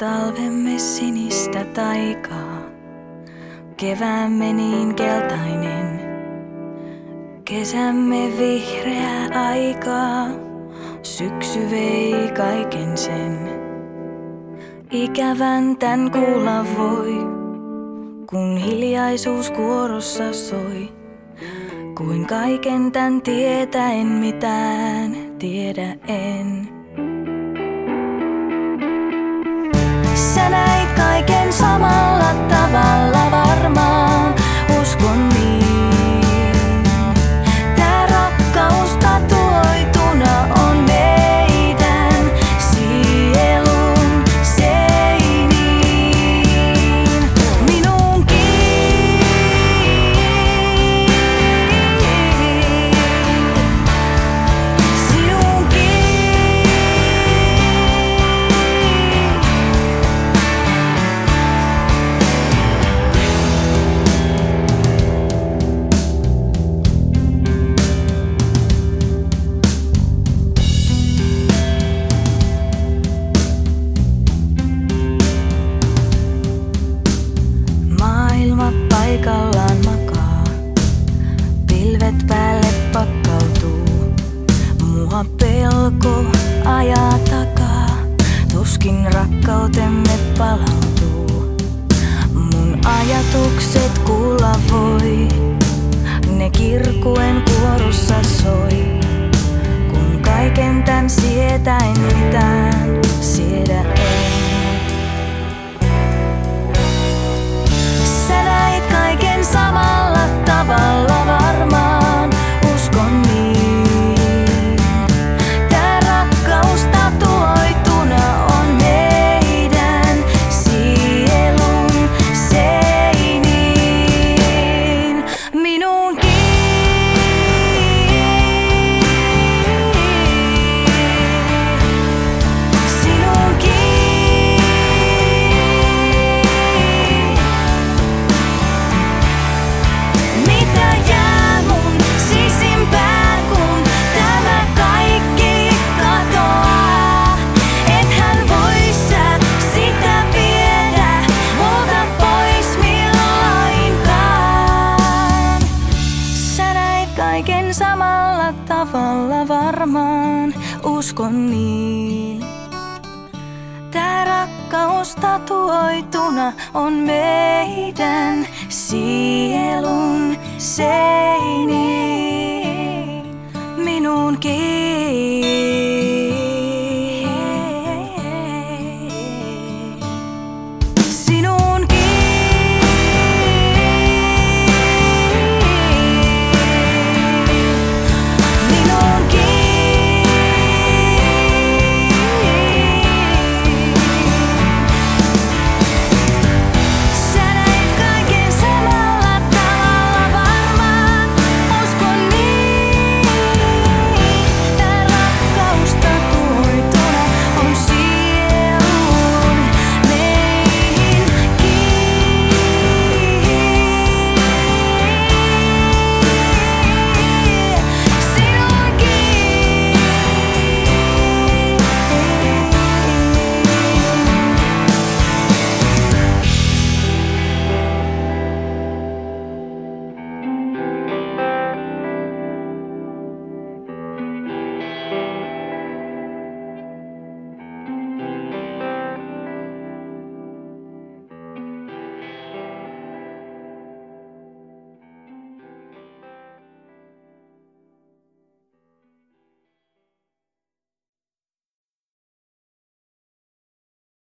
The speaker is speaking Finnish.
Talvemme sinistä taikaa, keväämme niin keltainen. Kesämme vihreää aikaa, syksy vei kaiken sen. Ikävän tän kuulla voi, kun hiljaisuus kuorossa soi. Kuin kaiken tän tietäen mitään tiedä en. and I paikallaan makaa, pilvet päälle pakkautuu. Mua pelko ajaa takaa, tuskin rakkautemme palautuu. Mun ajatukset kuulla voi, ne kirkuen kuorossa soi. Kun kaiken tän sietäen mitään tavalla varmaan, uskon niin. Tää rakkaus tatuoituna on meidän sielun seiniin. Minunkin.